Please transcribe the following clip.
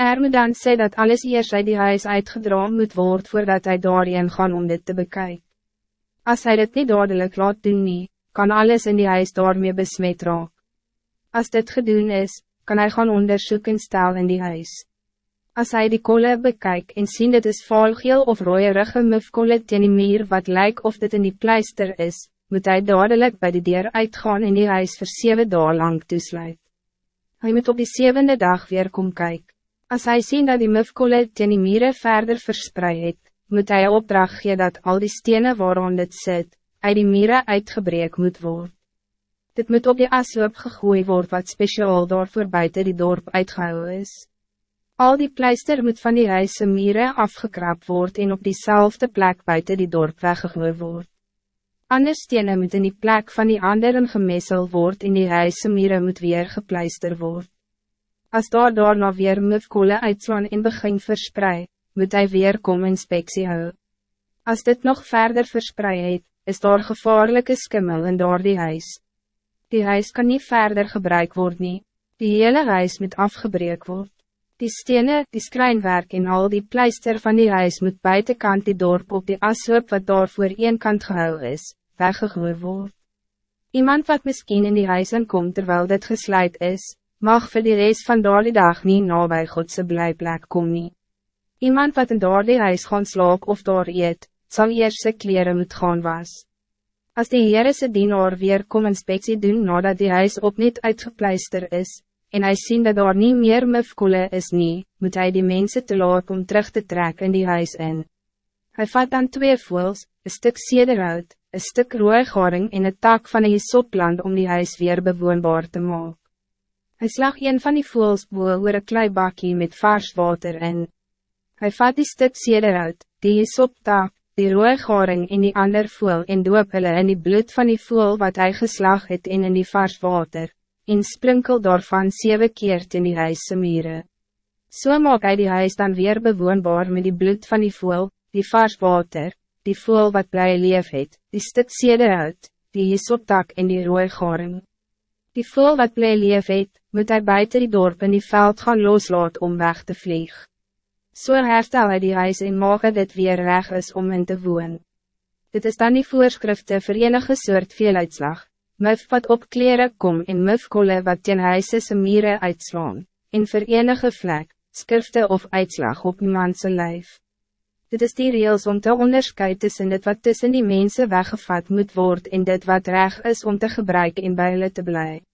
Er moet dan sê dat alles eerst uit die huis uitgedraaid moet worden voordat hij daarin gaan om dit te bekijken. Als hij dit niet dadelijk laat doen nie, kan alles in die huis daarmee besmet raak. Als dit gedoen is, kan hij gaan onderzoek en stel in die huis. Als hij die kolle bekijkt en sien dit is valgeel of rooierige mufkolle teen die meer wat lijkt of dit in die pleister is, moet hij dadelijk bij de deur uitgaan en die huis voor zeven dagen lang toesluit. Hij moet op die zevende dag weer kom kijken. Als hij ziet dat die mufkolle teen die mieren verder verspreid het, moet hij opdracht gee dat al die stenen waarom dit zit, uit die mieren uitgebreek moet worden. Dit moet op die asloop gegooid worden wat speciaal daarvoor buiten die dorp uitgehouden is. Al die pleister moet van die huise mieren afgekrapt worden en op diezelfde plek buiten die dorp weggegooid worden. Anders stenen moet in die plek van die anderen gemessel worden en die huise mieren moet weer gepleister worden. Als daar daarna weer mufkolle uitslaan en begin verspreid, moet hij weer kom inspectie hou. Als dit nog verder verspreid het, is daar gevaarlijke skimmel in daar die huis. Die huis kan niet verder gebruikt worden. Nie. Die hele huis moet afgebreek worden. Die stenen, die skrijnwerk en al die pleister van die huis moet buitenkant die dorp op die ashoop wat daar voor een kant gehou is, weggegooid word. Iemand wat misschien in die huis komt terwijl dit gesluit is, mag voor die reis van daar die dag niet nabij Godse blijplek kom nie. Iemand wat in daar die huis gaan slaap of daar eet, sal eers sy kleren moet gaan was. Als die Heere se dienaar weer kom inspectie doen nadat die huis opnieuw uitgepleister is, en hij sien dat daar niet meer mufkoele is nie, moet hij die mensen te laat om terug te trekken in die huis in. Hij vat dan twee voels, een stuk sederhout, een stuk rooigaring en een tak van een hisopland om die huis weer bewoonbaar te maken. Hij slag een van die voels boel oor een kleibakkie met vars water in. Hij vat die stuk seder uit, die is op taak, die rooie garing in die ander voel en doop hulle in die bloed van die voel wat hij geslag het en in die vars water, en sprinkel daarvan zeven keer in die huisse mire. So maak hy die huis dan weer bewoonbaar met die bloed van die voel, die vars water, die voel wat blij leef het, die stuk seder uit, die hisoptak en die rooie garing. Die voel wat blij leef het, moet hij buiten die dorp in die veld gaan loslaat om weg te vliegen. So herstel hy die huis en maak dit weer reg is om in te woon. Dit is dan die voorskrifte vir enige soort veeluitslag, muf wat op kleren kom en mufkolle wat teen huise se mire uitslaan, en vir enige vlek, skrifte of uitslag op iemandse lijf. Dit is die reels om te onderscheid tussen dit wat tussen die mensen weggevat moet worden en dit wat reg is om te gebruiken in bij hulle te blijven.